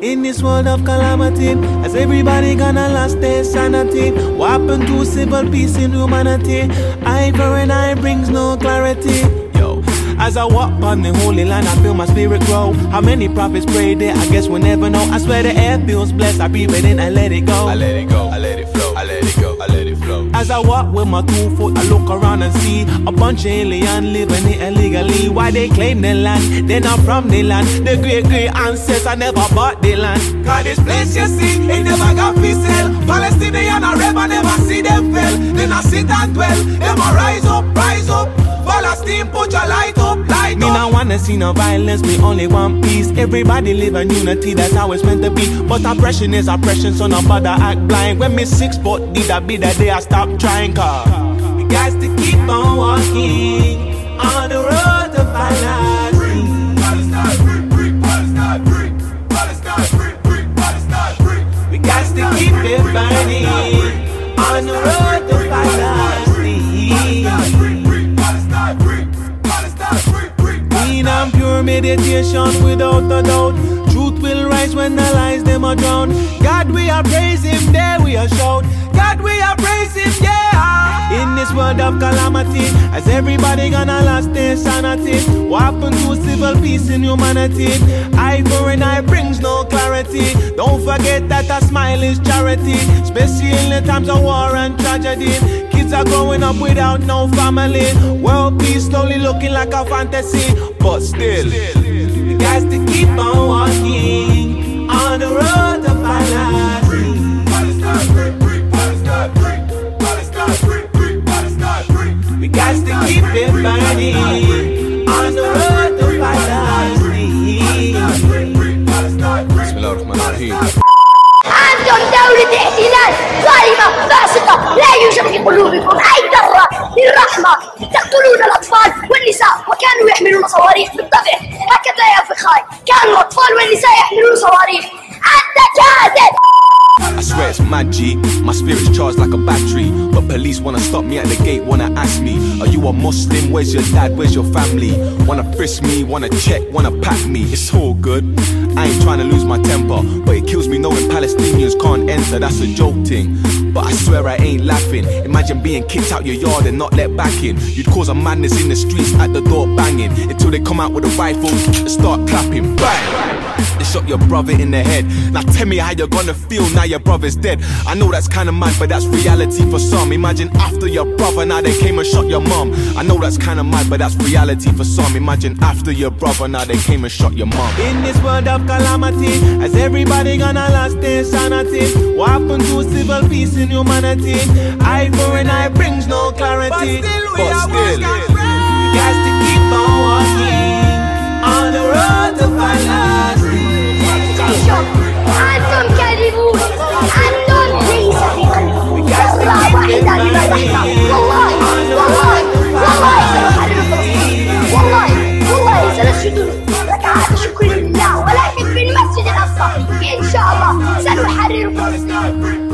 In this world of calamity, as everybody gonna lost their sanity. What happened to civil peace in humanity? Eye for an eye brings no clarity. Yo, as I walk on the holy land, I feel my spirit grow. How many prophets prayed there? I guess we'll never know. I swear the air feels blessed. I breathe it in, I let it go. I let it go, I let it flow, I let it go, As I walk with my two foot, I look around and see a bunch of alien living it illegally. Why they claim the land? They're not from the land. The great great ancestors I never bought the land. Cause this place you see, it never got for sale. Palestinian or ever never see them fail. Then I sit and dwell, them a rise up, rise up. Wanna see no violence, me only want peace. Everybody live in unity, that's how it's meant to be. But oppression is oppression, so nobody act blind. When me six foot did I be that day I stop trying, car. We got to keep on walking on the road to free. We got to keep it burning on the road to meditation without a doubt. Truth will rise when the lies them are drowned. God, we are praise Him, there we are shout. God, we are praise Him, yeah. In this world of calamity, as everybody gonna lost their sanity. What happened to civil peace in humanity? Eye for an eye brings no clarity. Don't forget that a smile is charity, especially in the times of war and tragedy. Kids are growing up without no family. World peace slowly looking like a fantasy, but still, we got to keep on walking on the road to free, We got to keep it burning on the road to Palestine free. صواريخ بالطبع هكذا يا فخاي كانوا الأطفال والنساء يحملون صواريخ؟ أنت كاذب I swear it's mad G. My spirit's charged like a battery. But police wanna stop me at the gate, wanna ask me, Are you a Muslim? Where's your dad? Where's your family? Wanna frisk me, wanna check, wanna pack me. It's all good. I ain't trying to lose my temper. But it kills me knowing Palestinians can't enter, that's a joke thing. But I swear I ain't laughing. Imagine being kicked out your yard and not let back in. You'd cause a madness in the streets at the door banging. Until they come out with a rifle and start clapping. Bang! They shot your brother in the head. Now tell me how you're gonna feel now your brother's dead. I know that's kinda mad, but that's reality for some. Imagine after your brother, now they came and shot your mom. I know that's kinda mad, but that's reality for some. Imagine after your brother, now they came and shot your mom. In this world of calamity, as everybody gonna lost their sanity. What happened to civil peace in humanity? Eye for an eye brings no clarity. But still we are still, worse than we got to الجنود. لك هذا شكر لله ولكن في المسجد الأقصى. إن شاء الله سنحرر سنحرركم